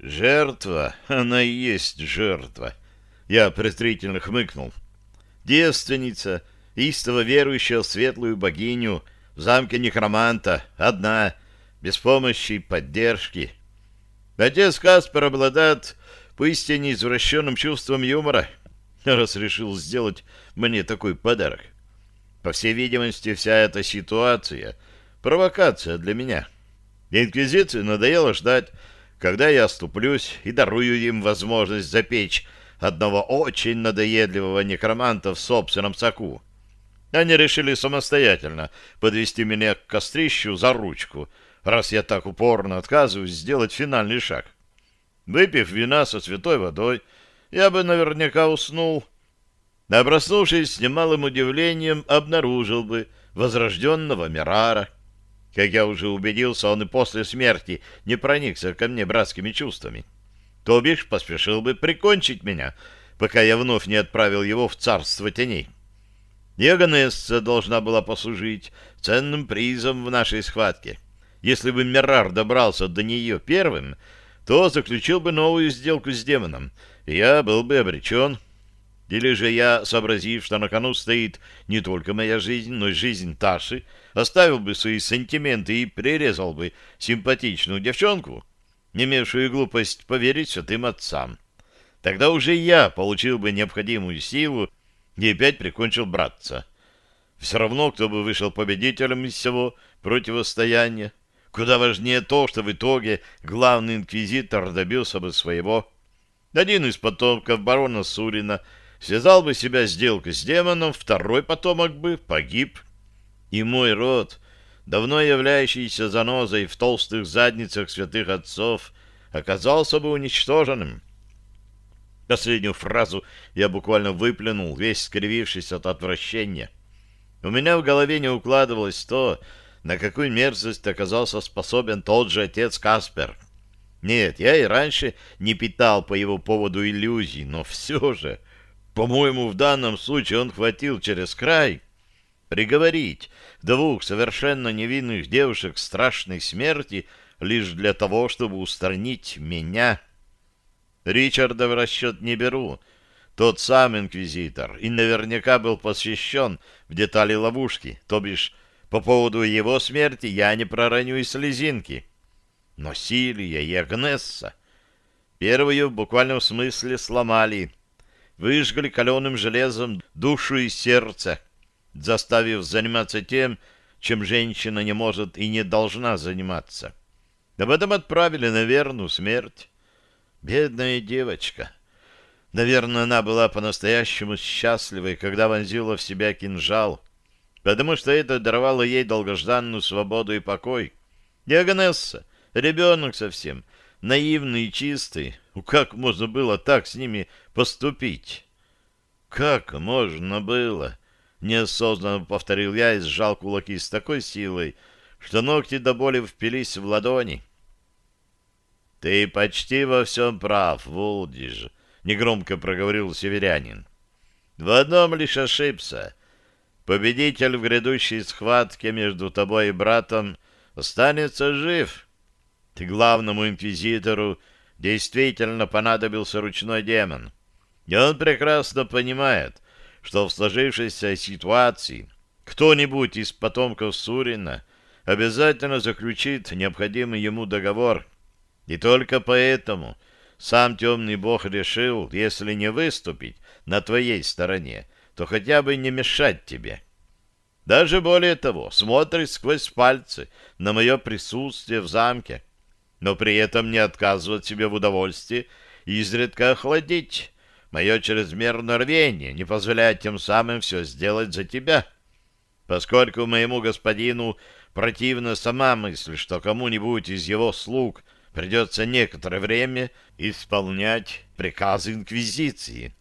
Жертва, она и есть жертва. Я презрительно хмыкнул. Девственница, истово верующая в светлую богиню, в замке некроманта, одна, без помощи и поддержки. Отец Каспер обладает поистине извращенным чувством юмора, раз решил сделать мне такой подарок. По всей видимости, вся эта ситуация — провокация для меня. Инквизиции надоело ждать, когда я оступлюсь и дарую им возможность запечь одного очень надоедливого некроманта в собственном соку. Они решили самостоятельно подвести меня к кострищу за ручку, раз я так упорно отказываюсь сделать финальный шаг. Выпив вина со святой водой, я бы наверняка уснул, а проснувшись с немалым удивлением, обнаружил бы возрожденного Мирара. Как я уже убедился, он и после смерти не проникся ко мне братскими чувствами. То бишь поспешил бы прикончить меня, пока я вновь не отправил его в царство теней. Иоганнесса должна была послужить ценным призом в нашей схватке. Если бы Мирар добрался до нее первым, то заключил бы новую сделку с демоном, и я был бы обречен. Или же я, сообразив, что на кону стоит не только моя жизнь, но и жизнь Таши, оставил бы свои сантименты и прирезал бы симпатичную девчонку, не имевшую глупость поверить святым отцам. Тогда уже я получил бы необходимую силу и опять прикончил братца. Все равно, кто бы вышел победителем из всего противостояния. Куда важнее то, что в итоге главный инквизитор добился бы своего. Один из потомков барона Сурина связал бы себя сделкой с демоном, второй потомок бы погиб. И мой род, давно являющийся занозой в толстых задницах святых отцов, оказался бы уничтоженным. Последнюю фразу я буквально выплюнул, весь скривившись от отвращения. У меня в голове не укладывалось то, на какую мерзость оказался способен тот же отец Каспер. Нет, я и раньше не питал по его поводу иллюзий, но все же, по-моему, в данном случае он хватил через край приговорить двух совершенно невинных девушек страшной смерти лишь для того, чтобы устранить меня. Ричарда в расчет не беру. Тот сам инквизитор и наверняка был посвящен в детали ловушки, то бишь по поводу его смерти я не пророню и слезинки. Но Силия и Агнесса первую в буквальном смысле сломали, выжгли каленым железом душу и сердце, заставив заниматься тем, чем женщина не может и не должна заниматься. Об этом отправили на верную смерть. Бедная девочка. Наверное, она была по-настоящему счастливой, когда вонзила в себя кинжал, потому что это даровало ей долгожданную свободу и покой. Диагонесса, ребенок совсем, наивный и чистый. Как можно было так с ними поступить? Как можно было? Неосознанно повторил я и сжал кулаки с такой силой, что ногти до боли впились в ладони. «Ты почти во всем прав, Вулдиж», — негромко проговорил северянин. «В одном лишь ошибся. Победитель в грядущей схватке между тобой и братом останется жив. Главному инквизитору действительно понадобился ручной демон. И он прекрасно понимает, что в сложившейся ситуации кто-нибудь из потомков Сурина обязательно заключит необходимый ему договор. И только поэтому сам темный бог решил, если не выступить на твоей стороне, то хотя бы не мешать тебе. Даже более того, смотрит сквозь пальцы на мое присутствие в замке, но при этом не отказывает себе в удовольствии изредка охладить мое чрезмерное рвение, не позволяет тем самым все сделать за тебя. Поскольку моему господину противна сама мысль, что кому-нибудь из его слуг придется некоторое время исполнять приказы Инквизиции.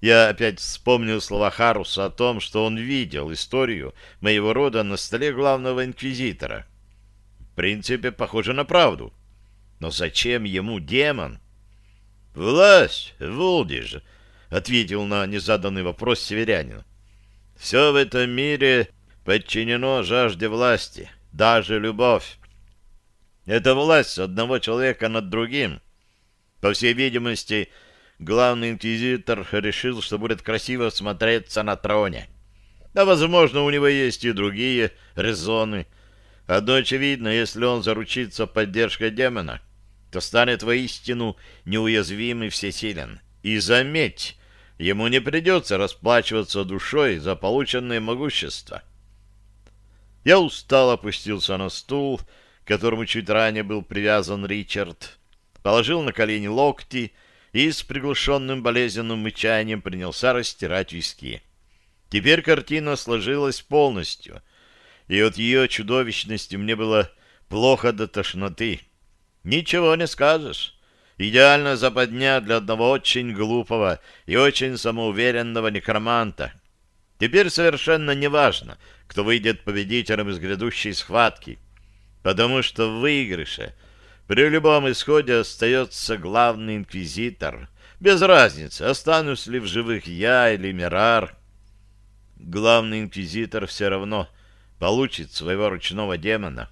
Я опять вспомнил слова Харуса о том, что он видел историю моего рода на столе главного инквизитора. Принципе, похоже на правду. Но зачем ему демон? — Власть, Вулдиж, — ответил на незаданный вопрос северянин. — Все в этом мире подчинено жажде власти, даже любовь. Это власть одного человека над другим. По всей видимости, главный инквизитор решил, что будет красиво смотреться на троне. Да, возможно, у него есть и другие резоны. Одно очевидно, если он заручится поддержкой демона, то станет воистину неуязвим и всесилен. И заметь, ему не придется расплачиваться душой за полученное могущество. Я устал опустился на стул, к которому чуть ранее был привязан Ричард, положил на колени локти и с приглушенным болезненным мычанием принялся растирать виски. Теперь картина сложилась полностью, и от ее чудовищности мне было плохо до тошноты. Ничего не скажешь. Идеальная западня для одного очень глупого и очень самоуверенного некроманта. Теперь совершенно неважно, кто выйдет победителем из грядущей схватки, потому что в выигрыше при любом исходе остается главный инквизитор. Без разницы, останусь ли в живых я или Мирар. Главный инквизитор все равно получит своего ручного демона,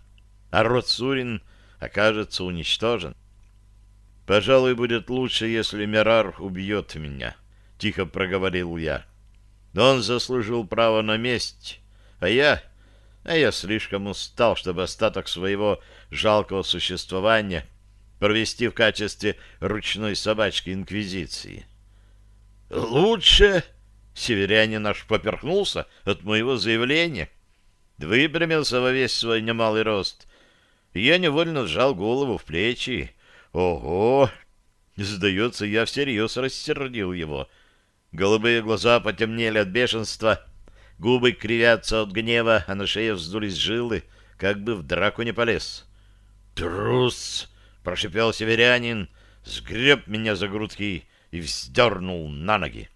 а род Сурин окажется уничтожен. «Пожалуй, будет лучше, если Мирар убьет меня», — тихо проговорил я. «Он заслужил право на месть, а я... А я слишком устал, чтобы остаток своего жалкого существования провести в качестве ручной собачки Инквизиции». «Лучше...» — северянин наш поперхнулся от моего заявления. Выпрямился во весь свой немалый рост. Я невольно сжал голову в плечи Ого! Сдается, я всерьез рассердил его. Голубые глаза потемнели от бешенства, губы кривятся от гнева, а на шее вздулись жилы, как бы в драку не полез. «Трус!» — прошипел северянин, сгреб меня за грудки и вздернул на ноги.